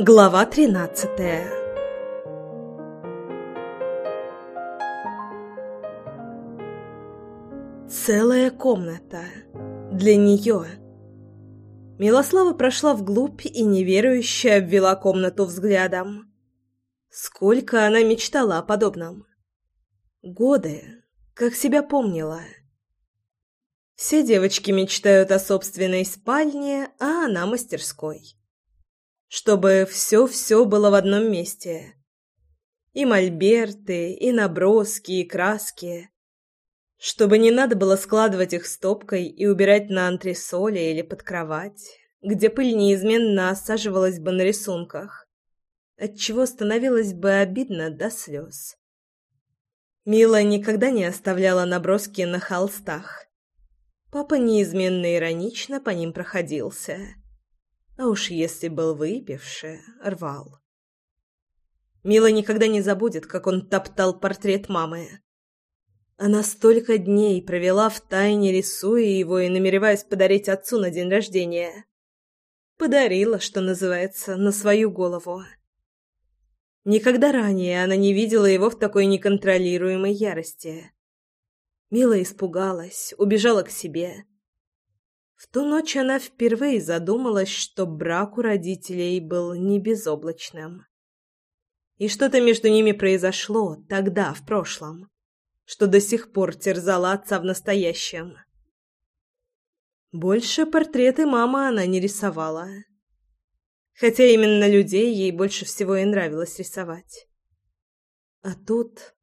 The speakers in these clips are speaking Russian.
Глава тринадцатая Целая комната. Для нее. Милослава прошла вглубь и неверующе обвела комнату взглядом. Сколько она мечтала о подобном. Годы, как себя помнила. Все девочки мечтают о собственной спальне, а она мастерской. Чтобы все-все было в одном месте. И мольберты, и наброски, и краски. Чтобы не надо было складывать их стопкой и убирать на антресоле или под кровать, где пыль неизменно осаживалась бы на рисунках, отчего становилось бы обидно до слез. Мила никогда не оставляла наброски на холстах. Папа неизменно иронично по ним проходился. А уж если был выпивший, рвал. Мила никогда не забудет, как он топтал портрет мамы. Она столько дней провела в тайне, рисуя его и намереваясь подарить отцу на день рождения. Подарила, что называется, на свою голову. Никогда ранее она не видела его в такой неконтролируемой ярости. Мила испугалась, убежала к себе. В ту ночь она впервые задумалась, что брак у родителей был не безоблачным. И что-то между ними произошло тогда, в прошлом что до сих пор терзала отца в настоящем. Больше портреты мамы она не рисовала. Хотя именно людей ей больше всего и нравилось рисовать. А тут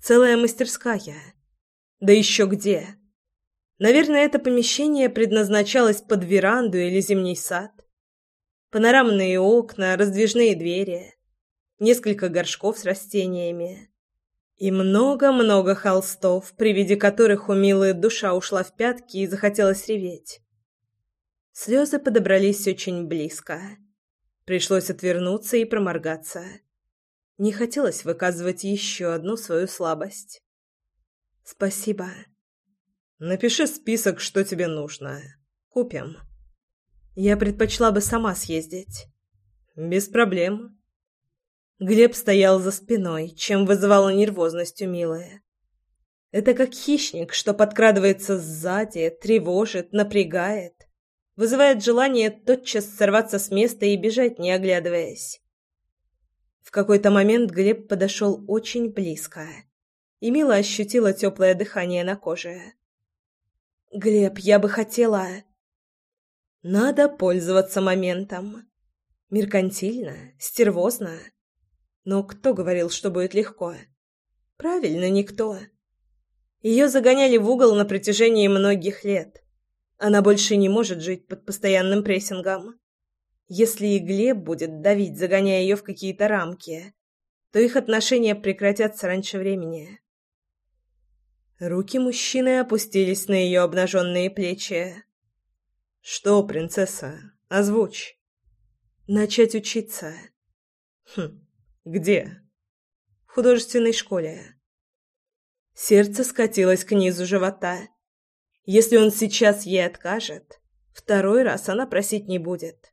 целая мастерская. Да еще где. Наверное, это помещение предназначалось под веранду или зимний сад. Панорамные окна, раздвижные двери, несколько горшков с растениями и много-много холстов, при виде которых у Милы душа ушла в пятки и захотелось реветь. Слезы подобрались очень близко. Пришлось отвернуться и проморгаться. Не хотелось выказывать еще одну свою слабость. «Спасибо». «Напиши список, что тебе нужно. Купим». «Я предпочла бы сама съездить». «Без проблем. Глеб стоял за спиной, чем вызывало нервозность у Милы. Это как хищник, что подкрадывается сзади, тревожит, напрягает, вызывает желание тотчас сорваться с места и бежать, не оглядываясь. В какой-то момент Глеб подошел очень близко, и Мила ощутила теплое дыхание на коже. «Глеб, я бы хотела...» «Надо пользоваться моментом. Меркантильно, стервозно». Но кто говорил, что будет легко? Правильно, никто. Ее загоняли в угол на протяжении многих лет. Она больше не может жить под постоянным прессингом. Если и Глеб будет давить, загоняя ее в какие-то рамки, то их отношения прекратятся раньше времени. Руки мужчины опустились на ее обнаженные плечи. «Что, принцесса? Озвучь». «Начать учиться». «Хм, «Где?» «В художественной школе». Сердце скатилось к низу живота. Если он сейчас ей откажет, второй раз она просить не будет.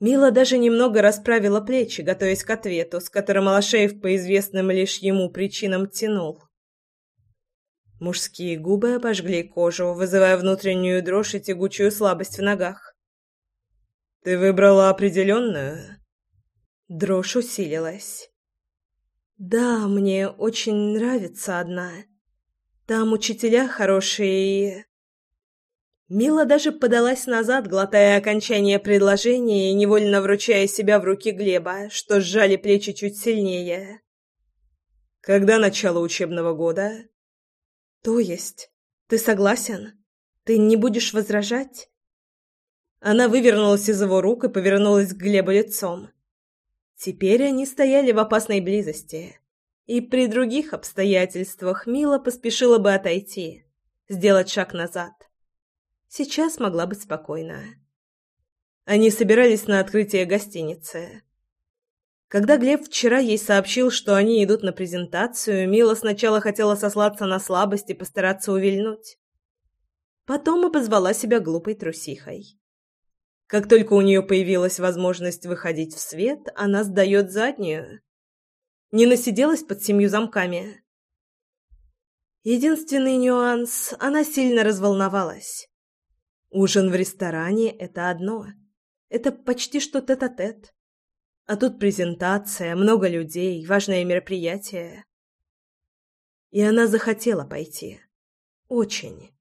Мила даже немного расправила плечи, готовясь к ответу, с которым Алашеев по известным лишь ему причинам тянул. Мужские губы обожгли кожу, вызывая внутреннюю дрожь и тягучую слабость в ногах. «Ты выбрала определенную?» Дрожь усилилась. «Да, мне очень нравится одна. Там учителя хорошие и...» Мила даже подалась назад, глотая окончание предложения и невольно вручая себя в руки Глеба, что сжали плечи чуть сильнее. «Когда начало учебного года?» «То есть? Ты согласен? Ты не будешь возражать?» Она вывернулась из его рук и повернулась к Глебу лицом. Теперь они стояли в опасной близости, и при других обстоятельствах Мила поспешила бы отойти, сделать шаг назад. Сейчас могла быть спокойна. Они собирались на открытие гостиницы. Когда Глеб вчера ей сообщил, что они идут на презентацию, Мила сначала хотела сослаться на слабость и постараться увильнуть. Потом обозвала себя глупой трусихой. Как только у нее появилась возможность выходить в свет, она сдает заднюю. Не насиделась под семью замками. Единственный нюанс – она сильно разволновалась. Ужин в ресторане – это одно. Это почти что тет-а-тет. -тет. А тут презентация, много людей, важное мероприятие. И она захотела пойти. Очень.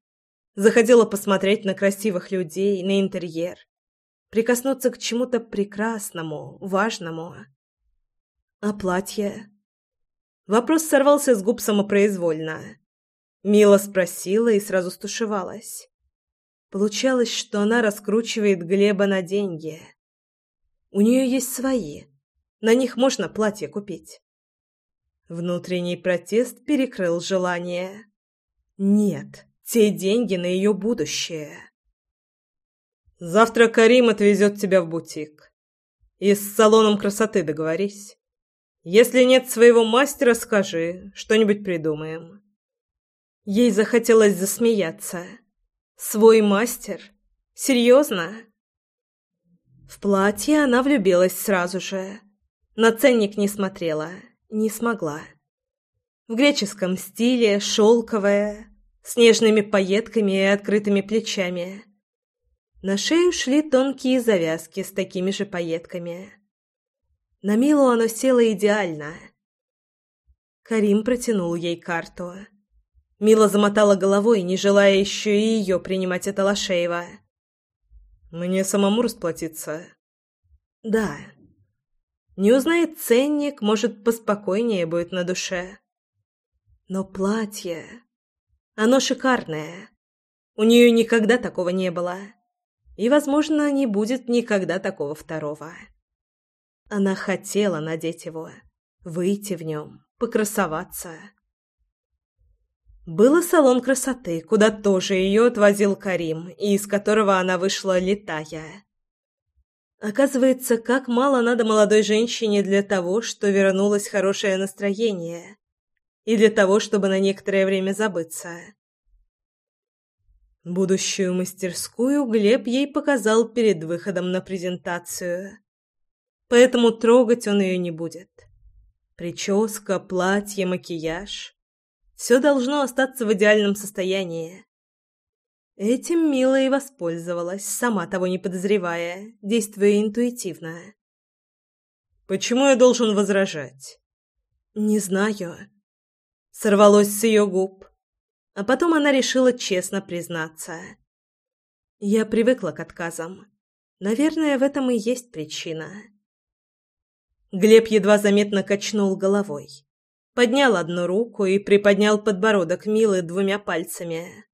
Захотела посмотреть на красивых людей, на интерьер. Прикоснуться к чему-то прекрасному, важному. А платье? Вопрос сорвался с губ самопроизвольно. Мила спросила и сразу стушевалась. Получалось, что она раскручивает Глеба на деньги. У нее есть свои. На них можно платье купить. Внутренний протест перекрыл желание. Нет, те деньги на ее будущее. Завтра Карим отвезет тебя в бутик. И с салоном красоты договорись. Если нет своего мастера, скажи, что-нибудь придумаем. Ей захотелось засмеяться. Свой мастер? Серьезно? В платье она влюбилась сразу же. На ценник не смотрела, не смогла. В греческом стиле, шелковое, с нежными пайетками и открытыми плечами. На шею шли тонкие завязки с такими же пайетками. На Милу оно село идеально. Карим протянул ей карту. Мила замотала головой, не желая еще и ее принимать от Алашеева. Мне самому расплатиться? Да. Не узнает ценник, может, поспокойнее будет на душе. Но платье... Оно шикарное. У нее никогда такого не было. И, возможно, не будет никогда такого второго. Она хотела надеть его, выйти в нем, покрасоваться. Был салон красоты, куда тоже ее отвозил Карим, и из которого она вышла летая. Оказывается, как мало надо молодой женщине для того, что вернулось хорошее настроение, и для того, чтобы на некоторое время забыться. Будущую мастерскую Глеб ей показал перед выходом на презентацию. Поэтому трогать он ее не будет. Прическа, платье, макияж все должно остаться в идеальном состоянии. Этим Мила и воспользовалась, сама того не подозревая, действуя интуитивно. «Почему я должен возражать?» «Не знаю». Сорвалось с ее губ. А потом она решила честно признаться. «Я привыкла к отказам. Наверное, в этом и есть причина». Глеб едва заметно качнул головой поднял одну руку и приподнял подбородок Милы двумя пальцами.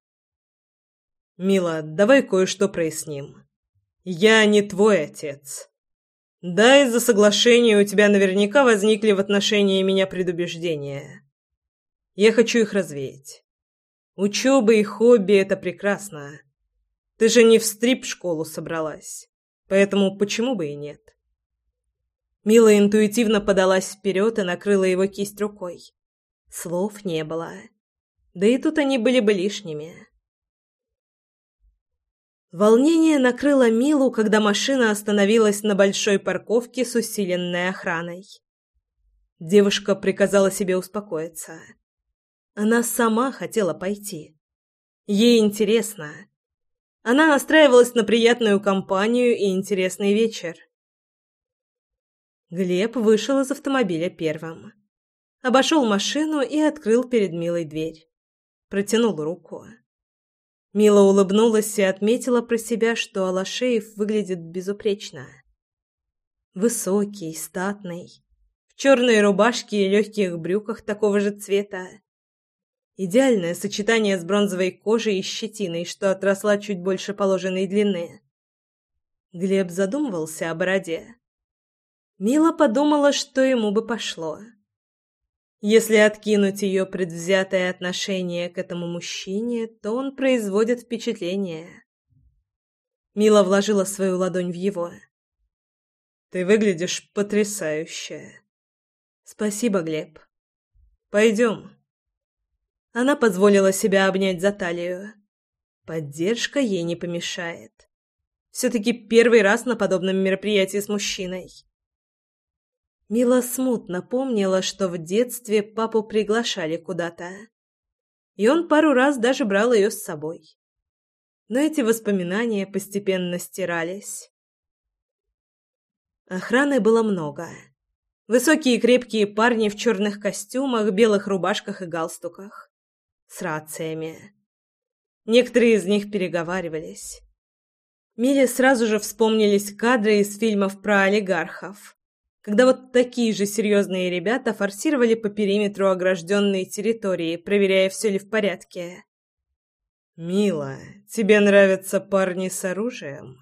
«Мила, давай кое-что проясним. Я не твой отец. Да, из-за соглашения у тебя наверняка возникли в отношении меня предубеждения. Я хочу их развеять. Учеба и хобби — это прекрасно. Ты же не в стрип-школу собралась, поэтому почему бы и нет?» Мила интуитивно подалась вперед и накрыла его кисть рукой. Слов не было. Да и тут они были бы лишними. Волнение накрыло Милу, когда машина остановилась на большой парковке с усиленной охраной. Девушка приказала себе успокоиться. Она сама хотела пойти. Ей интересно. Она настраивалась на приятную компанию и интересный вечер. Глеб вышел из автомобиля первым. Обошел машину и открыл перед Милой дверь. Протянул руку. Мила улыбнулась и отметила про себя, что Алашеев выглядит безупречно. Высокий, статный, в черной рубашке и легких брюках такого же цвета. Идеальное сочетание с бронзовой кожей и щетиной, что отросла чуть больше положенной длины. Глеб задумывался о бороде. Мила подумала, что ему бы пошло. Если откинуть ее предвзятое отношение к этому мужчине, то он производит впечатление. Мила вложила свою ладонь в его. «Ты выглядишь потрясающе». «Спасибо, Глеб. Пойдем». Она позволила себя обнять за талию. Поддержка ей не помешает. Все-таки первый раз на подобном мероприятии с мужчиной. Мила смутно помнила, что в детстве папу приглашали куда-то. И он пару раз даже брал ее с собой. Но эти воспоминания постепенно стирались. Охраны было много. Высокие крепкие парни в черных костюмах, белых рубашках и галстуках. С рациями. Некоторые из них переговаривались. Миле сразу же вспомнились кадры из фильмов про олигархов когда вот такие же серьезные ребята форсировали по периметру огражденной территории, проверяя, все ли в порядке. «Мила, тебе нравятся парни с оружием?»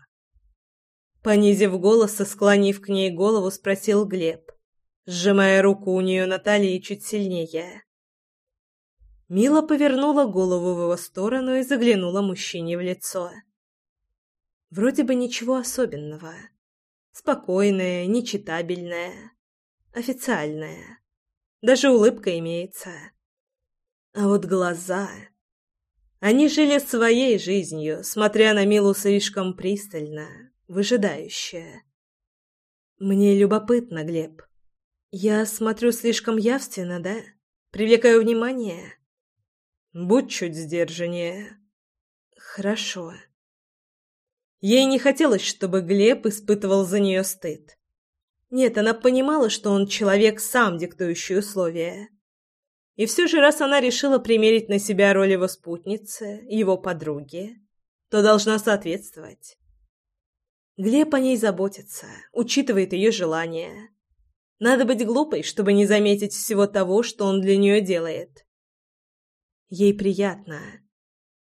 Понизив голос и склонив к ней голову, спросил Глеб, сжимая руку у нее на талии чуть сильнее. Мила повернула голову в его сторону и заглянула мужчине в лицо. Вроде бы ничего особенного. Спокойная, нечитабельная, официальная. Даже улыбка имеется. А вот глаза... Они жили своей жизнью, смотря на Милу слишком пристально, выжидающе. Мне любопытно, Глеб. Я смотрю слишком явственно, да? Привлекаю внимание? Будь чуть сдержаннее. Хорошо. Ей не хотелось, чтобы Глеб испытывал за нее стыд. Нет, она понимала, что он человек, сам диктующий условия. И все же, раз она решила примерить на себя роль его спутницы, его подруги, то должна соответствовать. Глеб о ней заботится, учитывает ее желания. Надо быть глупой, чтобы не заметить всего того, что он для нее делает. Ей приятно,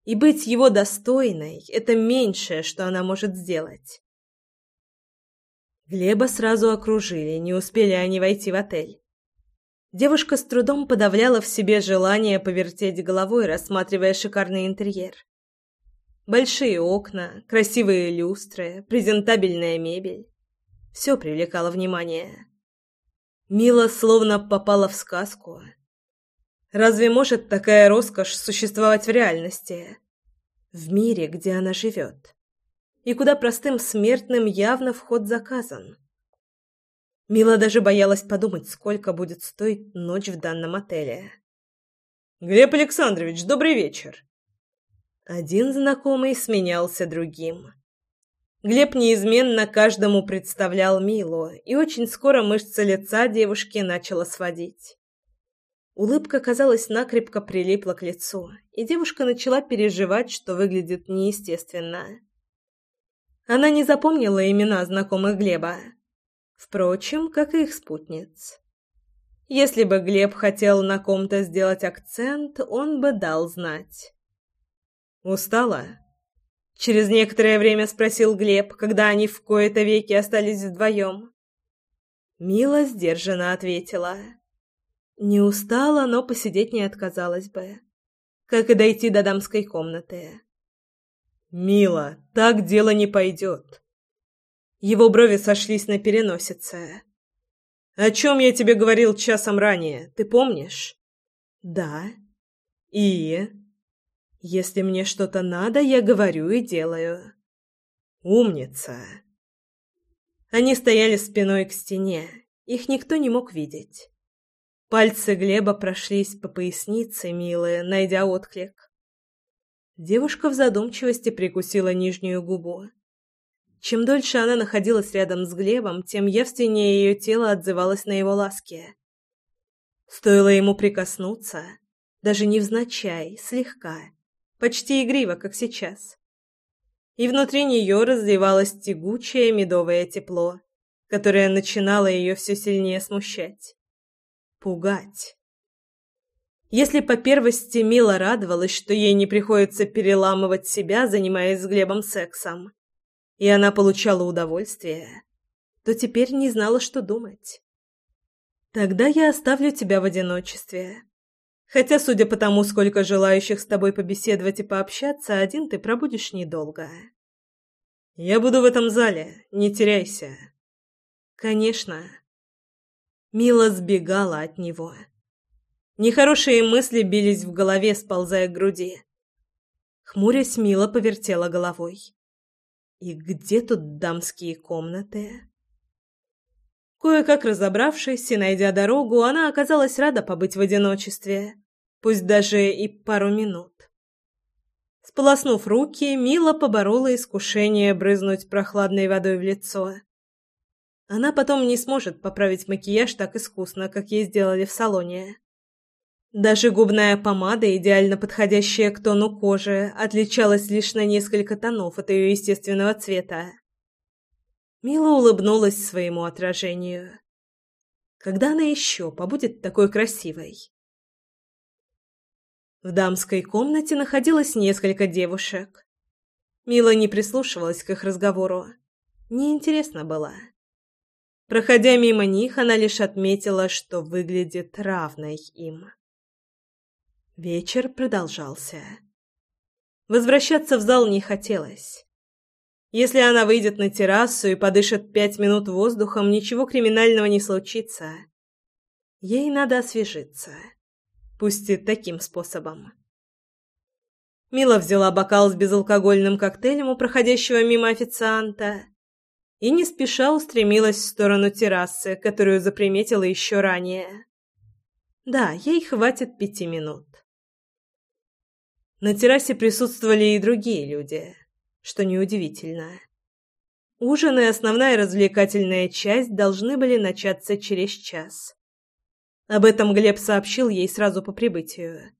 и быть его достойной – это меньшее, что она может сделать. Глеба сразу окружили, не успели они войти в отель. Девушка с трудом подавляла в себе желание повертеть головой, рассматривая шикарный интерьер. Большие окна, красивые люстры, презентабельная мебель. Все привлекало внимание. Мила словно попала в сказку – Разве может такая роскошь существовать в реальности? В мире, где она живет. И куда простым смертным явно вход заказан. Мила даже боялась подумать, сколько будет стоить ночь в данном отеле. «Глеб Александрович, добрый вечер!» Один знакомый сменялся другим. Глеб неизменно каждому представлял Милу, и очень скоро мышца лица девушки начала сводить. Улыбка, казалось, накрепко прилипла к лицу, и девушка начала переживать, что выглядит неестественно. Она не запомнила имена знакомых Глеба. Впрочем, как и их спутниц. Если бы Глеб хотел на ком-то сделать акцент, он бы дал знать. «Устала?» Через некоторое время спросил Глеб, когда они в кои-то веки остались вдвоем. Мила сдержанно ответила. Не устала, но посидеть не отказалась бы. Как и дойти до дамской комнаты. «Мила, так дело не пойдет». Его брови сошлись на переносице. «О чем я тебе говорил часом ранее, ты помнишь?» «Да». «И?» «Если мне что-то надо, я говорю и делаю». «Умница». Они стояли спиной к стене. Их никто не мог видеть. Пальцы Глеба прошлись по пояснице, милая, найдя отклик. Девушка в задумчивости прикусила нижнюю губу. Чем дольше она находилась рядом с Глебом, тем явственнее ее тело отзывалось на его ласки. Стоило ему прикоснуться, даже невзначай, слегка, почти игриво, как сейчас. И внутри нее разливалось тягучее медовое тепло, которое начинало ее все сильнее смущать пугать. Если по первости Мила радовалась, что ей не приходится переламывать себя, занимаясь с Глебом сексом, и она получала удовольствие, то теперь не знала, что думать. Тогда я оставлю тебя в одиночестве. Хотя, судя по тому, сколько желающих с тобой побеседовать и пообщаться, один ты пробудешь недолго. Я буду в этом зале, не теряйся. Конечно. Мила сбегала от него. Нехорошие мысли бились в голове, сползая к груди. Хмурясь, Мила повертела головой. И где тут дамские комнаты? Кое-как разобравшись и найдя дорогу, она оказалась рада побыть в одиночестве, пусть даже и пару минут. Сполоснув руки, Мила поборола искушение брызнуть прохладной водой в лицо. Она потом не сможет поправить макияж так искусно, как ей сделали в салоне. Даже губная помада, идеально подходящая к тону кожи, отличалась лишь на несколько тонов от ее естественного цвета. Мила улыбнулась своему отражению. Когда она еще побудет такой красивой? В дамской комнате находилось несколько девушек. Мила не прислушивалась к их разговору. Неинтересно было. Проходя мимо них, она лишь отметила, что выглядит равной им. Вечер продолжался. Возвращаться в зал не хотелось. Если она выйдет на террасу и подышит пять минут воздухом, ничего криминального не случится. Ей надо освежиться. Пусть и таким способом. Мила взяла бокал с безалкогольным коктейлем у проходящего мимо официанта и не спеша устремилась в сторону террасы, которую заприметила еще ранее. Да, ей хватит пяти минут. На террасе присутствовали и другие люди что неудивительно. Ужин и основная развлекательная часть должны были начаться через час. Об этом Глеб сообщил ей сразу по прибытию.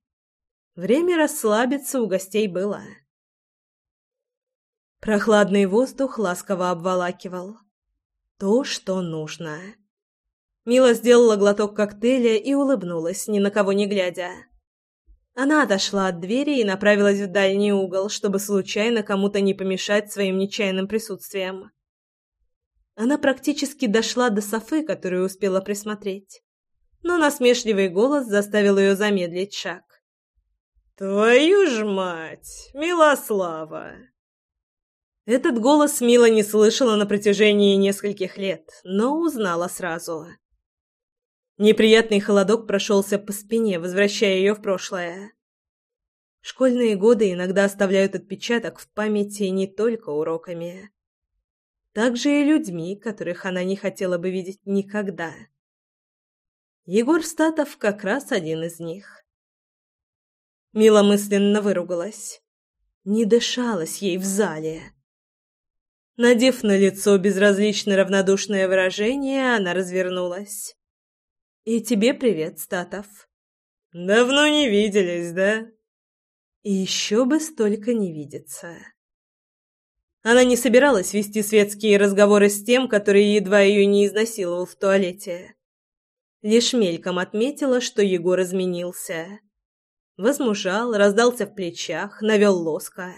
Время расслабиться у гостей было. Прохладный воздух ласково обволакивал. То, что нужно. Мила сделала глоток коктейля и улыбнулась, ни на кого не глядя. Она отошла от двери и направилась в дальний угол, чтобы случайно кому-то не помешать своим нечаянным присутствием. Она практически дошла до Софы, которую успела присмотреть. Но насмешливый голос заставил ее замедлить шаг. «Твою ж мать! Милослава!» Этот голос Мила не слышала на протяжении нескольких лет, но узнала сразу. Неприятный холодок прошелся по спине, возвращая ее в прошлое. Школьные годы иногда оставляют отпечаток в памяти не только уроками. Также и людьми, которых она не хотела бы видеть никогда. Егор Статов как раз один из них. Мила мысленно выругалась. Не дышалось ей в зале. Надев на лицо безразлично равнодушное выражение, она развернулась. «И тебе привет, Статов». «Давно не виделись, да?» «И еще бы столько не видеться». Она не собиралась вести светские разговоры с тем, который едва ее не изнасиловал в туалете. Лишь мельком отметила, что Егор изменился. Возмужал, раздался в плечах, навел лоска.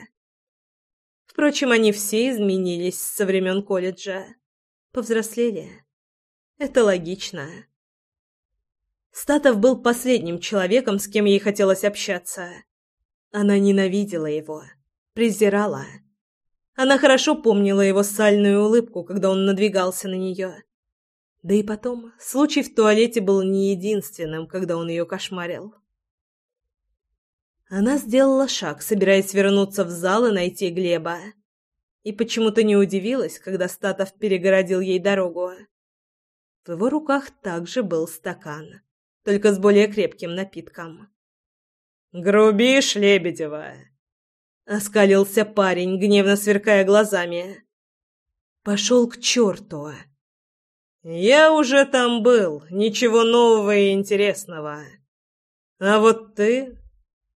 Впрочем, они все изменились со времен колледжа. Повзрослели. Это логично. Статов был последним человеком, с кем ей хотелось общаться. Она ненавидела его, презирала. Она хорошо помнила его сальную улыбку, когда он надвигался на нее. Да и потом, случай в туалете был не единственным, когда он ее кошмарил. Она сделала шаг, собираясь вернуться в зал и найти Глеба. И почему-то не удивилась, когда Статов перегородил ей дорогу. В его руках также был стакан только с более крепким напитком. «Грубишь, Лебедева!» — оскалился парень, гневно сверкая глазами. «Пошел к черту!» «Я уже там был, ничего нового и интересного. А вот ты...»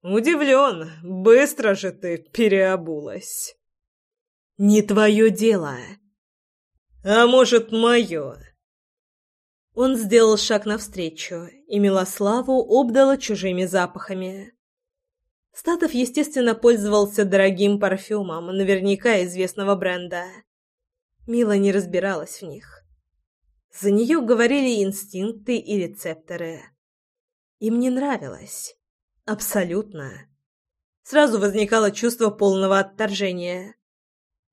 «Удивлен, быстро же ты переобулась». «Не твое дело». «А может, мое?» Он сделал шаг навстречу, и Милославу обдало чужими запахами. Статов, естественно, пользовался дорогим парфюмом, наверняка известного бренда. Мила не разбиралась в них. За нее говорили инстинкты и рецепторы. Им не нравилось. Абсолютно. Сразу возникало чувство полного отторжения.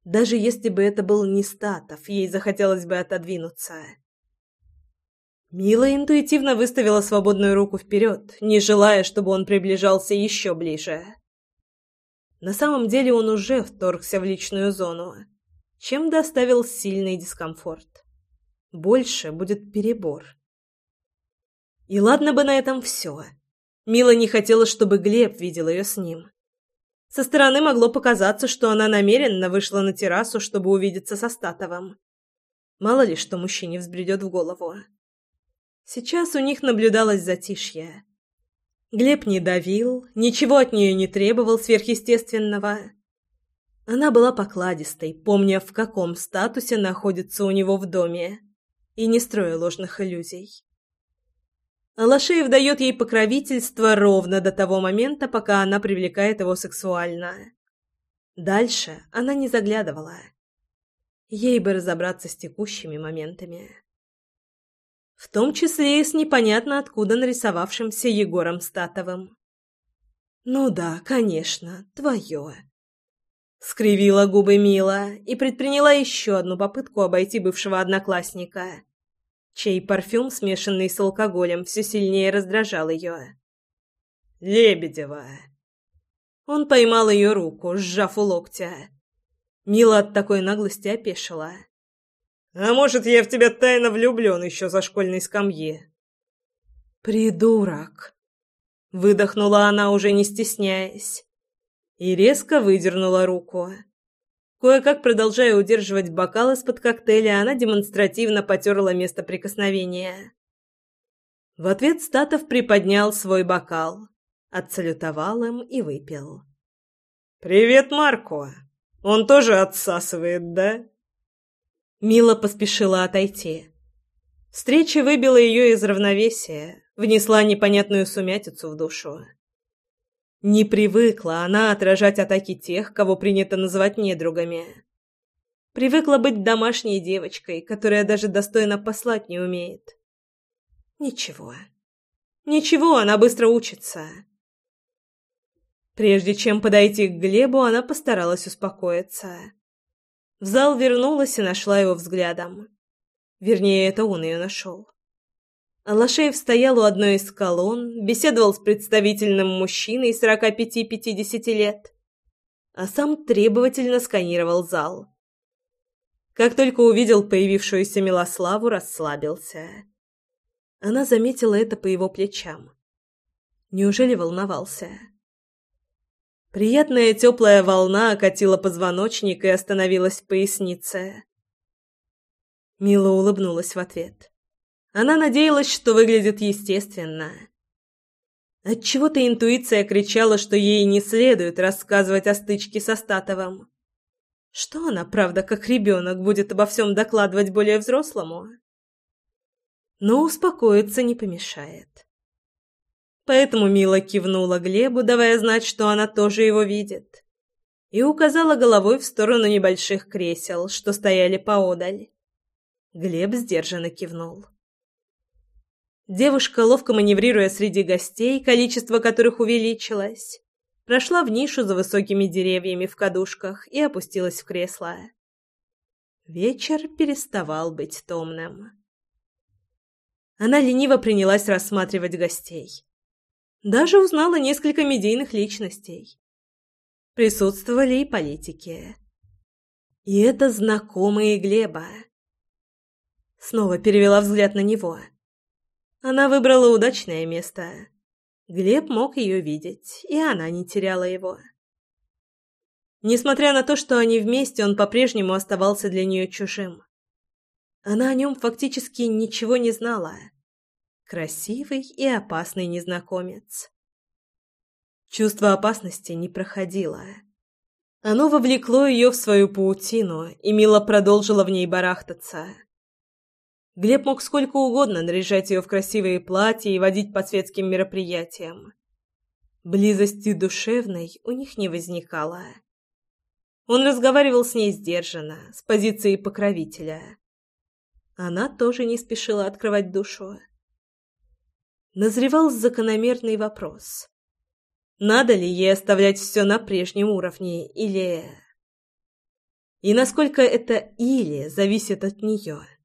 Даже если бы это был не Статов, ей захотелось бы отодвинуться. Мила интуитивно выставила свободную руку вперед, не желая, чтобы он приближался еще ближе. На самом деле он уже вторгся в личную зону. чем доставил сильный дискомфорт. Больше будет перебор. И ладно бы на этом все. Мила не хотела, чтобы Глеб видел ее с ним. Со стороны могло показаться, что она намеренно вышла на террасу, чтобы увидеться со Статовым. Мало ли, что мужчине взбредет в голову. Сейчас у них наблюдалось затишье. Глеб не давил, ничего от нее не требовал сверхъестественного. Она была покладистой, помня, в каком статусе находится у него в доме, и не строя ложных иллюзий. Алашеев дает ей покровительство ровно до того момента, пока она привлекает его сексуально. Дальше она не заглядывала. Ей бы разобраться с текущими моментами. В том числе и с непонятно откуда нарисовавшимся Егором Статовым. «Ну да, конечно, твое», Скривила губы Мила и предприняла еще одну попытку обойти бывшего одноклассника, чей парфюм, смешанный с алкоголем, все сильнее раздражал ее. «Лебедева!» Он поймал ее руку, сжав у локтя. Мила от такой наглости опешила. «А может, я в тебя тайно влюблен еще за школьной скамьи?» «Придурок!» Выдохнула она, уже не стесняясь и резко выдернула руку. Кое-как продолжая удерживать бокал из-под коктейля, она демонстративно потерла место прикосновения. В ответ Статов приподнял свой бокал, отсалютовал им и выпил. «Привет, Марко! Он тоже отсасывает, да?» Мила поспешила отойти. Встреча выбила ее из равновесия, внесла непонятную сумятицу в душу. Не привыкла она отражать атаки тех, кого принято называть недругами. Привыкла быть домашней девочкой, которая даже достойно послать не умеет. Ничего. Ничего, она быстро учится. Прежде чем подойти к Глебу, она постаралась успокоиться. В зал вернулась и нашла его взглядом. Вернее, это он ее нашел. Алашеев стоял у одной из колонн, беседовал с представительным мужчиной 45-50 лет, а сам требовательно сканировал зал. Как только увидел появившуюся Милославу, расслабился. Она заметила это по его плечам. Неужели волновался? Приятная теплая волна окатила позвоночник и остановилась в пояснице. Мила улыбнулась в ответ. Она надеялась, что выглядит естественно. Отчего-то интуиция кричала, что ей не следует рассказывать о стычке со Статовым. Что она, правда, как ребенок, будет обо всем докладывать более взрослому? Но успокоиться не помешает. Поэтому Мила кивнула Глебу, давая знать, что она тоже его видит, и указала головой в сторону небольших кресел, что стояли поодаль. Глеб сдержанно кивнул. Девушка, ловко маневрируя среди гостей, количество которых увеличилось, прошла в нишу за высокими деревьями в кадушках и опустилась в кресло. Вечер переставал быть томным. Она лениво принялась рассматривать гостей. Даже узнала несколько медийных личностей. Присутствовали и политики. И это знакомые Глеба. Снова перевела взгляд на него. Она выбрала удачное место. Глеб мог ее видеть, и она не теряла его. Несмотря на то, что они вместе, он по-прежнему оставался для нее чужим. Она о нем фактически ничего не знала. Красивый и опасный незнакомец. Чувство опасности не проходило. Оно вовлекло ее в свою паутину, и Мила продолжила в ней барахтаться. Глеб мог сколько угодно наряжать ее в красивые платья и водить по светским мероприятиям. Близости душевной у них не возникало. Он разговаривал с ней сдержанно, с позиции покровителя. Она тоже не спешила открывать душу. Назревал закономерный вопрос. Надо ли ей оставлять все на прежнем уровне, или... И насколько это «или» зависит от нее –